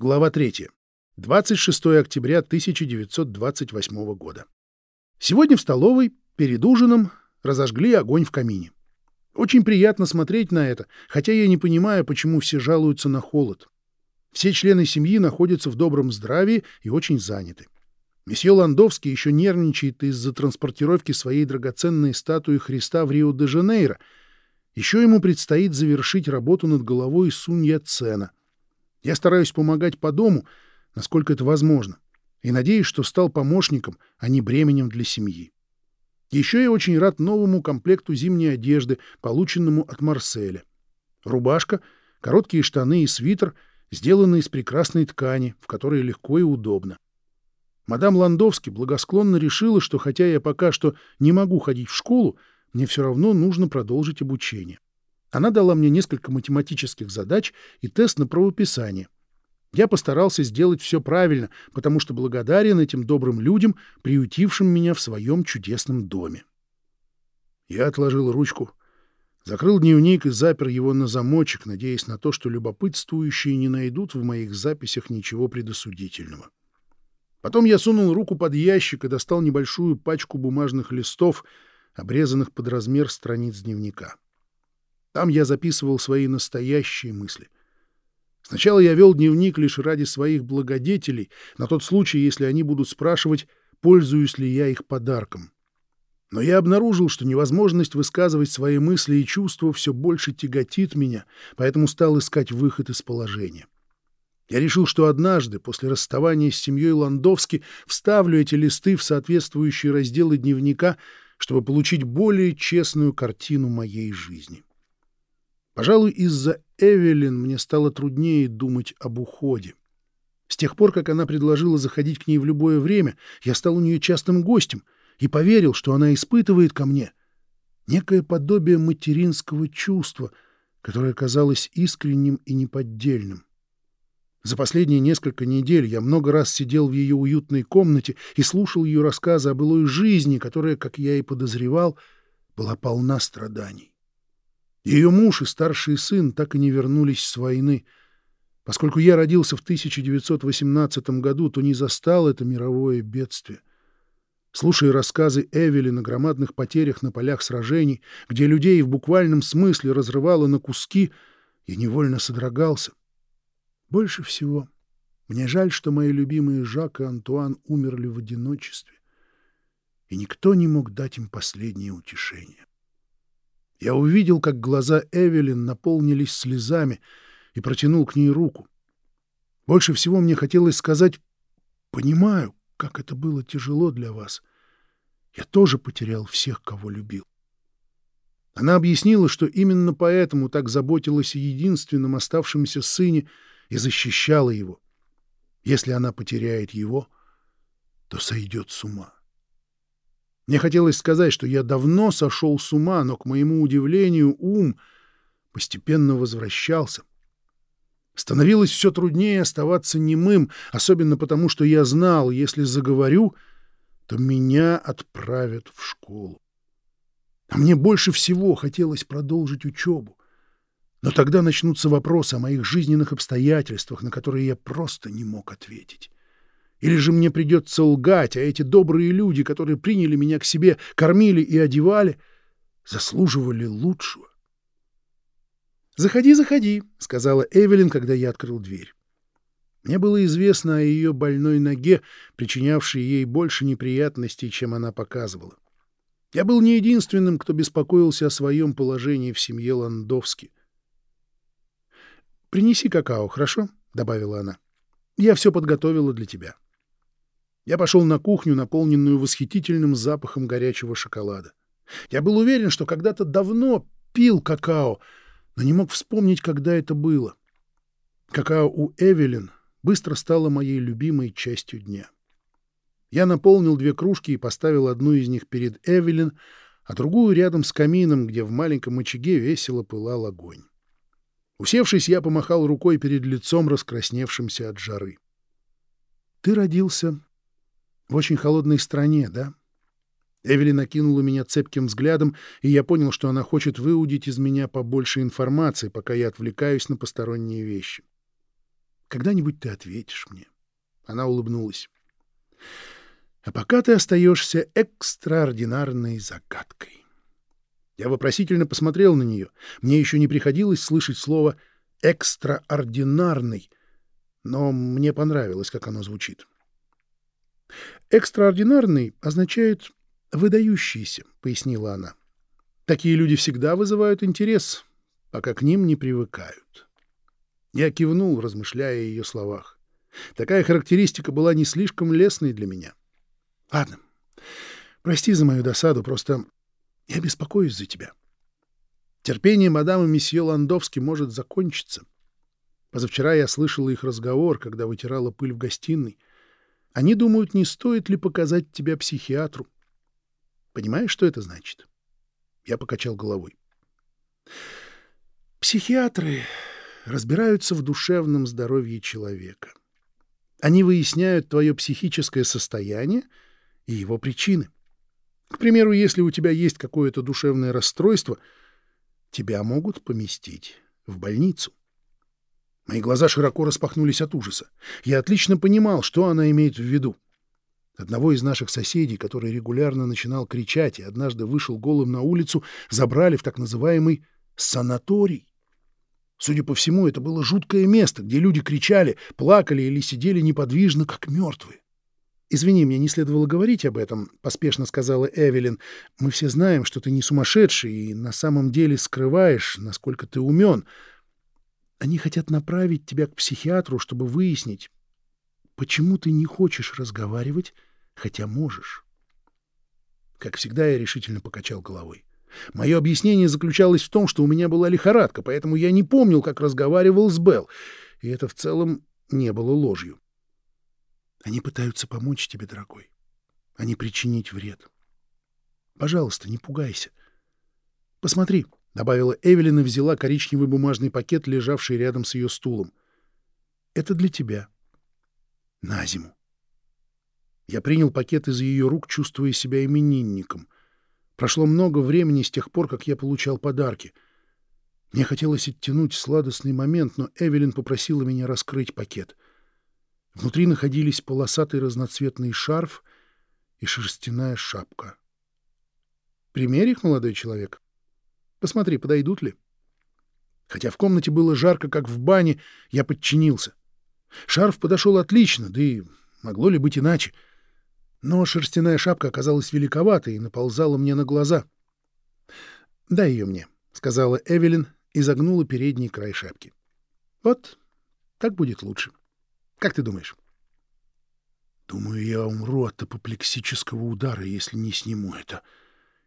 Глава 3. 26 октября 1928 года. Сегодня в столовой, перед ужином, разожгли огонь в камине. Очень приятно смотреть на это, хотя я не понимаю, почему все жалуются на холод. Все члены семьи находятся в добром здравии и очень заняты. Месье Ландовский еще нервничает из-за транспортировки своей драгоценной статуи Христа в Рио-де-Жанейро. Еще ему предстоит завершить работу над головой Сунья Цена. Я стараюсь помогать по дому, насколько это возможно, и надеюсь, что стал помощником, а не бременем для семьи. Еще я очень рад новому комплекту зимней одежды, полученному от Марселя. Рубашка, короткие штаны и свитер сделаны из прекрасной ткани, в которой легко и удобно. Мадам Ландовский благосклонно решила, что хотя я пока что не могу ходить в школу, мне все равно нужно продолжить обучение. Она дала мне несколько математических задач и тест на правописание. Я постарался сделать все правильно, потому что благодарен этим добрым людям, приютившим меня в своем чудесном доме. Я отложил ручку, закрыл дневник и запер его на замочек, надеясь на то, что любопытствующие не найдут в моих записях ничего предосудительного. Потом я сунул руку под ящик и достал небольшую пачку бумажных листов, обрезанных под размер страниц дневника. Там я записывал свои настоящие мысли. Сначала я вел дневник лишь ради своих благодетелей, на тот случай, если они будут спрашивать, пользуюсь ли я их подарком. Но я обнаружил, что невозможность высказывать свои мысли и чувства все больше тяготит меня, поэтому стал искать выход из положения. Я решил, что однажды, после расставания с семьей Ландовски, вставлю эти листы в соответствующие разделы дневника, чтобы получить более честную картину моей жизни. Пожалуй, из-за Эвелин мне стало труднее думать об уходе. С тех пор, как она предложила заходить к ней в любое время, я стал у нее частым гостем и поверил, что она испытывает ко мне некое подобие материнского чувства, которое казалось искренним и неподдельным. За последние несколько недель я много раз сидел в ее уютной комнате и слушал ее рассказы о былой жизни, которая, как я и подозревал, была полна страданий. Ее муж и старший сын так и не вернулись с войны. Поскольку я родился в 1918 году, то не застал это мировое бедствие. Слушая рассказы Эвелин о громадных потерях на полях сражений, где людей в буквальном смысле разрывало на куски, я невольно содрогался. Больше всего мне жаль, что мои любимые Жак и Антуан умерли в одиночестве, и никто не мог дать им последнее утешение. Я увидел, как глаза Эвелин наполнились слезами, и протянул к ней руку. Больше всего мне хотелось сказать «Понимаю, как это было тяжело для вас. Я тоже потерял всех, кого любил». Она объяснила, что именно поэтому так заботилась о единственном оставшемся сыне и защищала его. Если она потеряет его, то сойдет с ума. Мне хотелось сказать, что я давно сошел с ума, но, к моему удивлению, ум постепенно возвращался. Становилось все труднее оставаться немым, особенно потому, что я знал, если заговорю, то меня отправят в школу. А мне больше всего хотелось продолжить учебу. Но тогда начнутся вопросы о моих жизненных обстоятельствах, на которые я просто не мог ответить. Или же мне придется лгать, а эти добрые люди, которые приняли меня к себе, кормили и одевали, заслуживали лучшего. «Заходи, заходи», — сказала Эвелин, когда я открыл дверь. Мне было известно о ее больной ноге, причинявшей ей больше неприятностей, чем она показывала. Я был не единственным, кто беспокоился о своем положении в семье Ландовски. «Принеси какао, хорошо?» — добавила она. «Я все подготовила для тебя». Я пошел на кухню, наполненную восхитительным запахом горячего шоколада. Я был уверен, что когда-то давно пил какао, но не мог вспомнить, когда это было. Какао у Эвелин быстро стало моей любимой частью дня. Я наполнил две кружки и поставил одну из них перед Эвелин, а другую рядом с камином, где в маленьком очаге весело пылал огонь. Усевшись, я помахал рукой перед лицом, раскрасневшимся от жары. — Ты родился в очень холодной стране, да? Эвелин накинула меня цепким взглядом, и я понял, что она хочет выудить из меня побольше информации, пока я отвлекаюсь на посторонние вещи. Когда-нибудь ты ответишь мне. Она улыбнулась. А пока ты остаешься экстраординарной загадкой. Я вопросительно посмотрел на нее. Мне еще не приходилось слышать слово «экстраординарный», но мне понравилось, как оно звучит. «Экстраординарный» означает «выдающийся», — пояснила она. «Такие люди всегда вызывают интерес, пока к ним не привыкают». Я кивнул, размышляя о ее словах. Такая характеристика была не слишком лестной для меня. Ладно, прости за мою досаду, просто я беспокоюсь за тебя. Терпение мадам и месье Ландовски может закончиться. Позавчера я слышала их разговор, когда вытирала пыль в гостиной. Они думают, не стоит ли показать тебя психиатру. Понимаешь, что это значит? Я покачал головой. Психиатры разбираются в душевном здоровье человека. Они выясняют твое психическое состояние и его причины. К примеру, если у тебя есть какое-то душевное расстройство, тебя могут поместить в больницу. Мои глаза широко распахнулись от ужаса. Я отлично понимал, что она имеет в виду. Одного из наших соседей, который регулярно начинал кричать и однажды вышел голым на улицу, забрали в так называемый санаторий. Судя по всему, это было жуткое место, где люди кричали, плакали или сидели неподвижно, как мертвые. «Извини, мне не следовало говорить об этом», — поспешно сказала Эвелин. «Мы все знаем, что ты не сумасшедший и на самом деле скрываешь, насколько ты умен. Они хотят направить тебя к психиатру, чтобы выяснить, почему ты не хочешь разговаривать, хотя можешь». Как всегда, я решительно покачал головой. Мое объяснение заключалось в том, что у меня была лихорадка, поэтому я не помнил, как разговаривал с Белл, и это в целом не было ложью. Они пытаются помочь тебе, дорогой, а не причинить вред. Пожалуйста, не пугайся. Посмотри, — добавила Эвелин и взяла коричневый бумажный пакет, лежавший рядом с ее стулом. Это для тебя. На зиму. Я принял пакет из ее рук, чувствуя себя именинником — Прошло много времени с тех пор, как я получал подарки. Мне хотелось оттянуть сладостный момент, но Эвелин попросила меня раскрыть пакет. Внутри находились полосатый разноцветный шарф и шерстяная шапка. «Примерь их, молодой человек. Посмотри, подойдут ли». Хотя в комнате было жарко, как в бане, я подчинился. Шарф подошел отлично, да и могло ли быть иначе — но шерстяная шапка оказалась великоватой и наползала мне на глаза. «Дай ее мне», — сказала Эвелин и загнула передний край шапки. «Вот, так будет лучше. Как ты думаешь?» «Думаю, я умру от апоплексического удара, если не сниму это».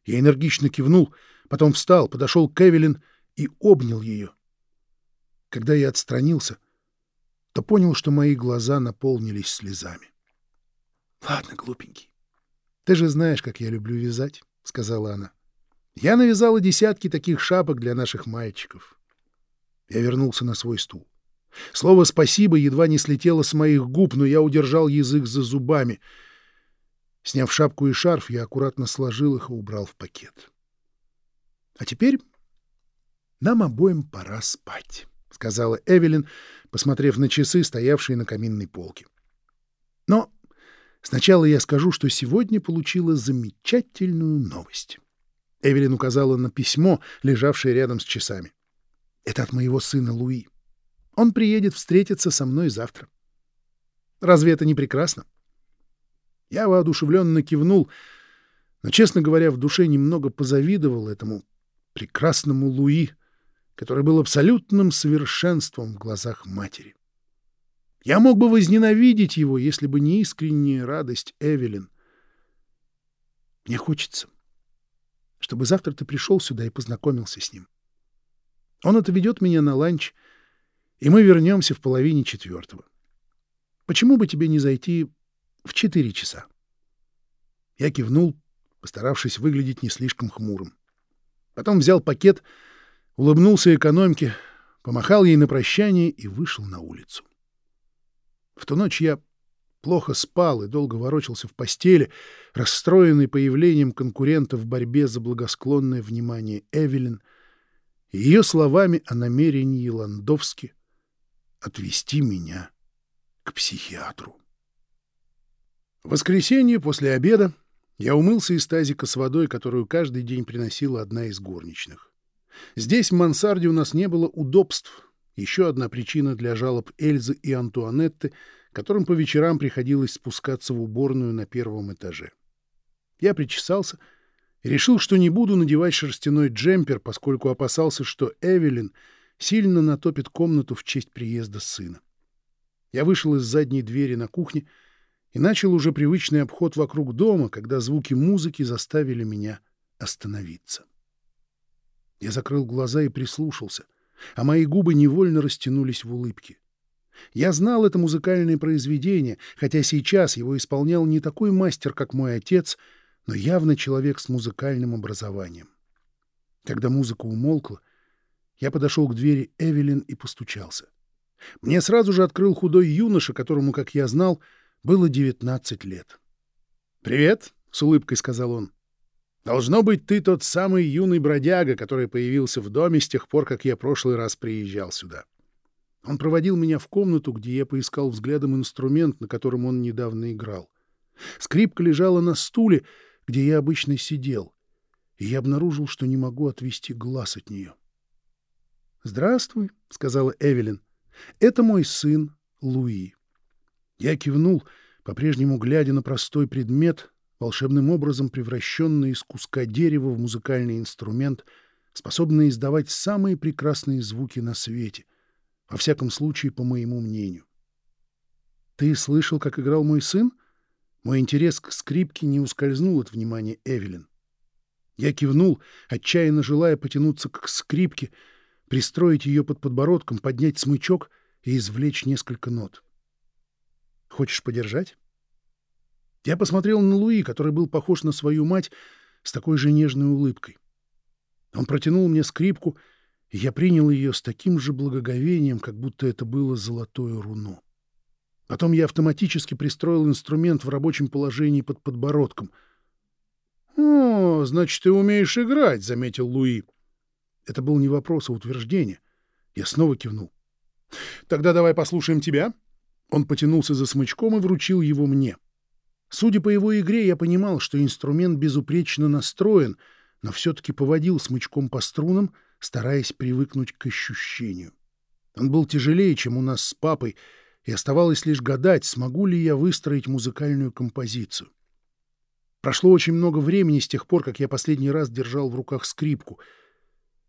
Я энергично кивнул, потом встал, подошел к Эвелин и обнял ее. Когда я отстранился, то понял, что мои глаза наполнились слезами. — Ладно, глупенький. Ты же знаешь, как я люблю вязать, — сказала она. Я навязала десятки таких шапок для наших мальчиков. Я вернулся на свой стул. Слово «спасибо» едва не слетело с моих губ, но я удержал язык за зубами. Сняв шапку и шарф, я аккуратно сложил их и убрал в пакет. — А теперь нам обоим пора спать, — сказала Эвелин, посмотрев на часы, стоявшие на каминной полке. — Но Сначала я скажу, что сегодня получила замечательную новость. Эвелин указала на письмо, лежавшее рядом с часами. Это от моего сына Луи. Он приедет встретиться со мной завтра. Разве это не прекрасно? Я воодушевленно кивнул, но, честно говоря, в душе немного позавидовал этому прекрасному Луи, который был абсолютным совершенством в глазах матери. Я мог бы возненавидеть его, если бы не искренняя радость Эвелин. Мне хочется, чтобы завтра ты пришел сюда и познакомился с ним. Он отведет меня на ланч, и мы вернемся в половине четвертого. Почему бы тебе не зайти в четыре часа? Я кивнул, постаравшись выглядеть не слишком хмурым. Потом взял пакет, улыбнулся экономке, помахал ей на прощание и вышел на улицу. В ту ночь я плохо спал и долго ворочался в постели, расстроенный появлением конкурента в борьбе за благосклонное внимание Эвелин и ее словами о намерении Ландовски отвезти меня к психиатру. В воскресенье после обеда я умылся из тазика с водой, которую каждый день приносила одна из горничных. Здесь, в мансарде, у нас не было удобств. Еще одна причина для жалоб Эльзы и Антуанетты, которым по вечерам приходилось спускаться в уборную на первом этаже. Я причесался и решил, что не буду надевать шерстяной джемпер, поскольку опасался, что Эвелин сильно натопит комнату в честь приезда сына. Я вышел из задней двери на кухне и начал уже привычный обход вокруг дома, когда звуки музыки заставили меня остановиться. Я закрыл глаза и прислушался, а мои губы невольно растянулись в улыбке. Я знал это музыкальное произведение, хотя сейчас его исполнял не такой мастер, как мой отец, но явно человек с музыкальным образованием. Когда музыка умолкла, я подошел к двери Эвелин и постучался. Мне сразу же открыл худой юноша, которому, как я знал, было 19 лет. «Привет», — с улыбкой сказал он. «Должно быть, ты тот самый юный бродяга, который появился в доме с тех пор, как я прошлый раз приезжал сюда». Он проводил меня в комнату, где я поискал взглядом инструмент, на котором он недавно играл. Скрипка лежала на стуле, где я обычно сидел, и я обнаружил, что не могу отвести глаз от нее. «Здравствуй», — сказала Эвелин. «Это мой сын Луи». Я кивнул, по-прежнему глядя на простой предмет, волшебным образом превращенный из куска дерева в музыкальный инструмент, способный издавать самые прекрасные звуки на свете, во всяком случае, по моему мнению. «Ты слышал, как играл мой сын?» Мой интерес к скрипке не ускользнул от внимания Эвелин. Я кивнул, отчаянно желая потянуться к скрипке, пристроить ее под подбородком, поднять смычок и извлечь несколько нот. Хочешь подержать? Я посмотрел на Луи, который был похож на свою мать с такой же нежной улыбкой. Он протянул мне скрипку, и я принял ее с таким же благоговением, как будто это было золотое руно. Потом я автоматически пристроил инструмент в рабочем положении под подбородком. «О, значит, ты умеешь играть», — заметил Луи. Это был не вопрос, а утверждение. Я снова кивнул. «Тогда давай послушаем тебя», он потянулся за смычком и вручил его мне. Судя по его игре, я понимал, что инструмент безупречно настроен, но все-таки поводил смычком по струнам, стараясь привыкнуть к ощущению. Он был тяжелее, чем у нас с папой, и оставалось лишь гадать, смогу ли я выстроить музыкальную композицию. Прошло очень много времени с тех пор, как я последний раз держал в руках скрипку.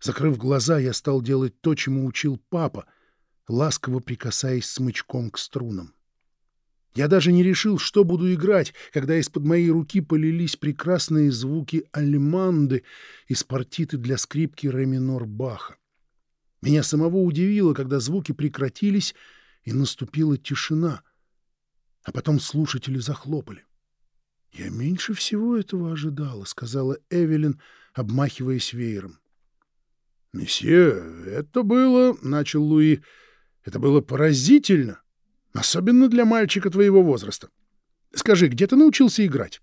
Закрыв глаза, я стал делать то, чему учил папа — ласково прикасаясь смычком к струнам. Я даже не решил, что буду играть, когда из-под моей руки полились прекрасные звуки алиманды из партиты для скрипки ре минор Баха. Меня самого удивило, когда звуки прекратились, и наступила тишина, а потом слушатели захлопали. «Я меньше всего этого ожидала», — сказала Эвелин, обмахиваясь веером. «Месье, это было...» — начал Луи. Это было поразительно, особенно для мальчика твоего возраста. Скажи, где ты научился играть?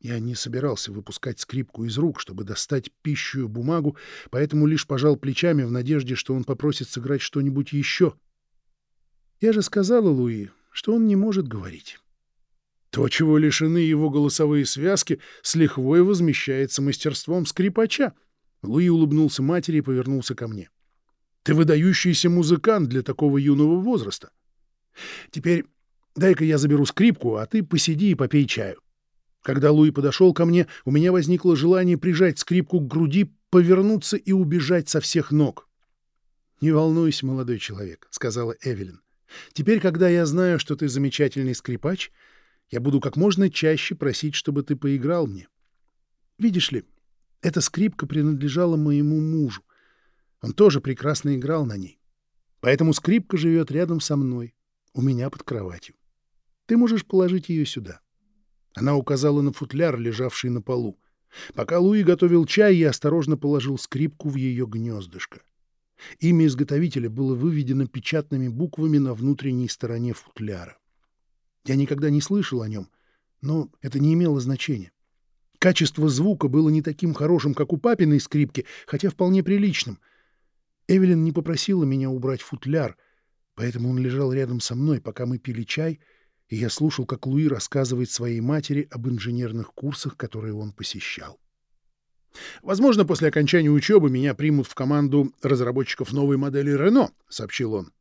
Я не собирался выпускать скрипку из рук, чтобы достать пищу и бумагу, поэтому лишь пожал плечами в надежде, что он попросит сыграть что-нибудь еще. Я же сказала Луи, что он не может говорить. То, чего лишены его голосовые связки, с лихвой возмещается мастерством скрипача. Луи улыбнулся матери и повернулся ко мне. — ты выдающийся музыкант для такого юного возраста. Теперь дай-ка я заберу скрипку, а ты посиди и попей чаю. Когда Луи подошел ко мне, у меня возникло желание прижать скрипку к груди, повернуться и убежать со всех ног. «Не волнуйся, молодой человек», — сказала Эвелин. «Теперь, когда я знаю, что ты замечательный скрипач, я буду как можно чаще просить, чтобы ты поиграл мне. Видишь ли, эта скрипка принадлежала моему мужу. Он тоже прекрасно играл на ней. Поэтому скрипка живет рядом со мной, у меня под кроватью. Ты можешь положить ее сюда. Она указала на футляр, лежавший на полу. Пока Луи готовил чай, я осторожно положил скрипку в ее гнездышко. Имя изготовителя было выведено печатными буквами на внутренней стороне футляра. Я никогда не слышал о нем, но это не имело значения. Качество звука было не таким хорошим, как у папиной скрипки, хотя вполне приличным — Эвелин не попросила меня убрать футляр, Поэтому он лежал рядом со мной, пока мы пили чай, и я слушал, как Луи рассказывает своей матери об инженерных курсах, которые он посещал. «Возможно, после окончания учебы меня примут в команду разработчиков новой модели «Рено», — сообщил он.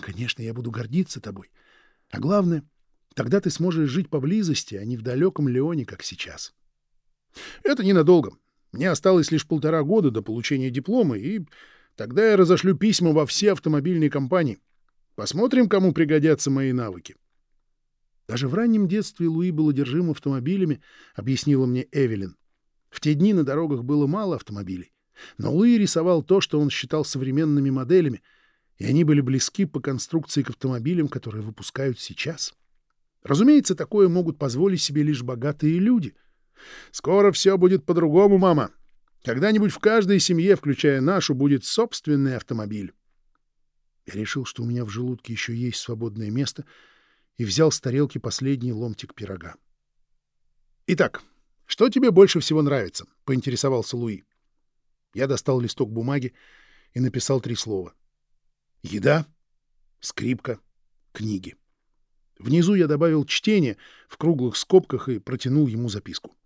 «Конечно, я буду гордиться тобой. А главное, тогда ты сможешь жить поблизости, а не в далеком Леоне, как сейчас». «Это ненадолго. Мне осталось лишь полтора года до получения диплома, и тогда я разошлю письма во все автомобильные компании. Посмотрим, кому пригодятся мои навыки». Даже в раннем детстве Луи был одержим автомобилями, объяснила мне Эвелин. В те дни на дорогах было мало автомобилей. Но Луи рисовал то, что он считал современными моделями, и они были близки по конструкции к автомобилям, которые выпускают сейчас. Разумеется, такое могут позволить себе лишь богатые люди. Скоро все будет по-другому, мама. Когда-нибудь в каждой семье, включая нашу, будет собственный автомобиль. Я решил, что у меня в желудке еще есть свободное место, и взял с тарелки последний ломтик пирога. Итак, «Что тебе больше всего нравится?» — поинтересовался Луи. Я достал листок бумаги и написал три слова. «Еда», «скрипка», «книги». Внизу я добавил чтение в круглых скобках и протянул ему записку.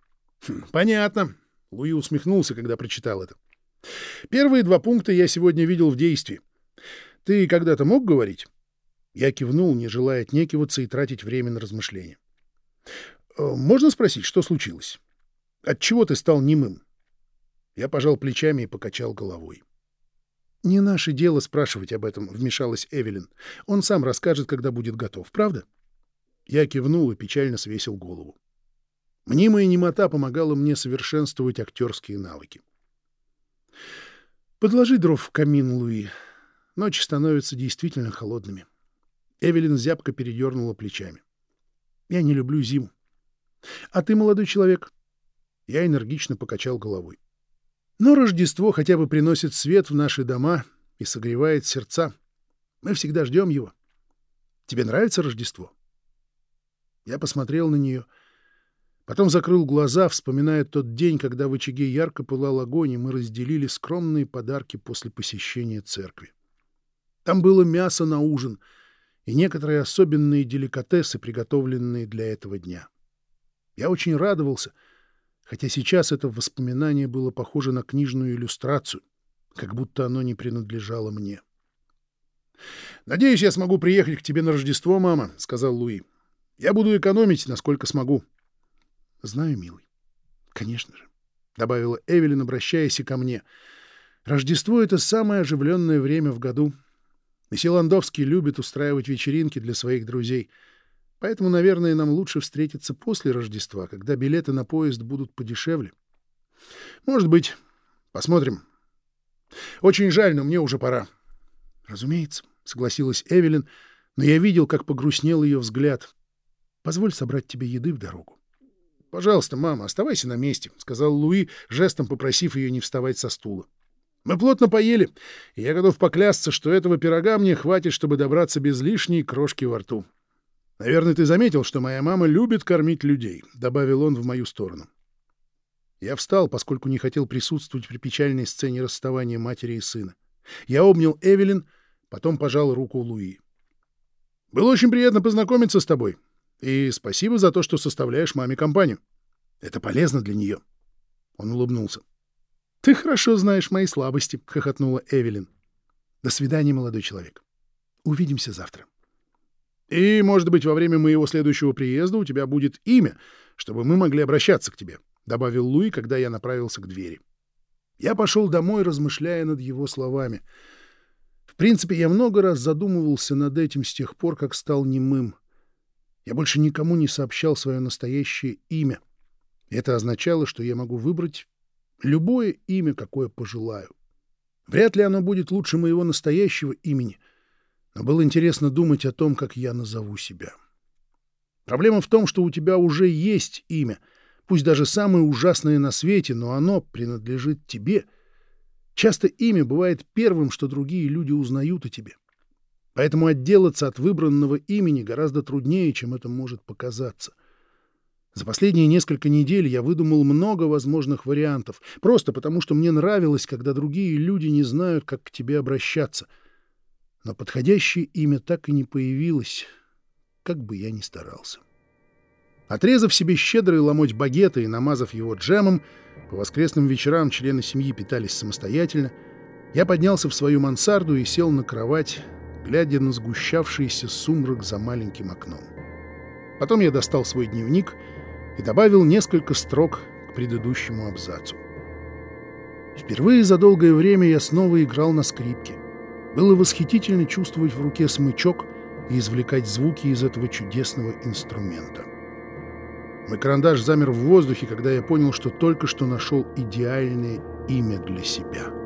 «Хм, «Понятно», — Луи усмехнулся, когда прочитал это. «Первые два пункта я сегодня видел в действии. Ты когда-то мог говорить?» Я кивнул, не желая отнекиваться и тратить время на размышления. «Э, «Можно спросить, что случилось?» Отчего ты стал немым? Я пожал плечами и покачал головой. «Не наше дело спрашивать об этом», — вмешалась Эвелин. «Он сам расскажет, когда будет готов, правда?» Я кивнул и печально свесил голову. Мнимая немота помогала мне совершенствовать актерские навыки. «Подложи дров в камин, Луи. Ночи становятся действительно холодными». Эвелин зябко передернула плечами. «Я не люблю зиму. А ты, молодой человек, я энергично покачал головой. Но Рождество хотя бы приносит свет в наши дома и согревает сердца. Мы всегда ждем его. Тебе нравится Рождество? Я посмотрел на нее, потом закрыл глаза, вспоминая тот день, когда в очаге ярко пылал огонь, и мы разделили скромные подарки после посещения церкви. Там было мясо на ужин и некоторые особенные деликатесы, приготовленные для этого дня. Я очень радовался — хотя сейчас это воспоминание было похоже на книжную иллюстрацию, как будто оно не принадлежало мне. «Надеюсь, я смогу приехать к тебе на Рождество, мама», — сказал Луи. «Я буду экономить, насколько смогу». «Знаю, милый. Конечно же», — добавила Эвелин, обращаясь и ко мне. «Рождество — это самое оживленное время в году. Месье Ландовский любит устраивать вечеринки для своих друзей — Поэтому, наверное, нам лучше встретиться после Рождества, когда билеты на поезд будут подешевле. Может быть. Посмотрим. Очень жаль, но мне уже пора. Разумеется, согласилась Эвелин, но я видел, как погрустнел ее взгляд. Позволь собрать тебе еды в дорогу. Пожалуйста, мама, оставайся на месте, сказал Луи, жестом попросив ее не вставать со стула. Мы плотно поели, и я готов поклясться, что этого пирога мне хватит, чтобы добраться без лишней крошки во рту. «Наверное, ты заметил, что моя мама любит кормить людей», — добавил он в мою сторону. Я встал, поскольку не хотел присутствовать при печальной сцене расставания матери и сына. Я обнял Эвелин, потом пожал руку Луи. «Было очень приятно познакомиться с тобой. И спасибо за то, что составляешь маме компанию. Это полезно для нее». Он улыбнулся. «Ты хорошо знаешь мои слабости», — хохотнула Эвелин. «До свидания, молодой человек. Увидимся завтра». И, может быть, во время моего следующего приезда у тебя будет имя, чтобы мы могли обращаться к тебе», — добавил Луи, когда я направился к двери. Я пошел домой, размышляя над его словами. В принципе, я много раз задумывался над этим с тех пор, как стал немым. Я больше никому не сообщал свое настоящее имя. Это означало, что я могу выбрать любое имя, какое пожелаю. Вряд ли оно будет лучше моего настоящего имени — но было интересно думать о том, как я назову себя. Проблема в том, что у тебя уже есть имя, пусть даже самое ужасное на свете, но оно принадлежит тебе. Часто имя бывает первым, что другие люди узнают о тебе. Поэтому отделаться от выбранного имени гораздо труднее, чем это может показаться. За последние несколько недель я выдумал много возможных вариантов, просто потому что мне нравилось, когда другие люди не знают, как к тебе обращаться — Но подходящее имя так и не появилось, как бы я ни старался. Отрезав себе щедрый ломоть багета и намазав его джемом, по воскресным вечерам члены семьи питались самостоятельно, я поднялся в свою мансарду и сел на кровать, глядя на сгущавшийся сумрак за маленьким окном. Потом я достал свой дневник и добавил несколько строк к предыдущему абзацу. Впервые за долгое время я снова играл на скрипке. Было восхитительно чувствовать в руке смычок и извлекать звуки из этого чудесного инструмента. Мой карандаш замер в воздухе, когда я понял, что только что нашел идеальное имя для себя —